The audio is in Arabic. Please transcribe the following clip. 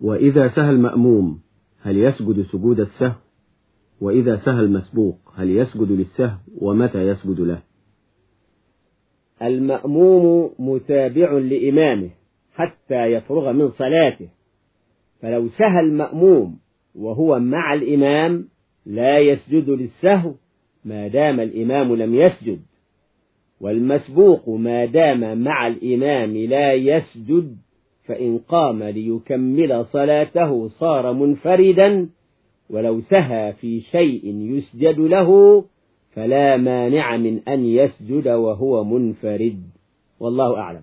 وإذا سهى المأموم هل يسجد سجود السهو؟ وإذا سهى المسبوق هل يسجد للسهو؟ ومتى يسجد له؟ المأموم متابع لإمامه حتى يفرغ من صلاته. فلو سهى المأموم وهو مع الإمام لا يسجد للسهو ما دام الإمام لم يسجد. والمسبوق ما دام مع الإمام لا يسجد فإن قام ليكمل صلاته صار منفردا ولو سهى في شيء يسجد له فلا مانع من أن يسجد وهو منفرد. والله أعلم.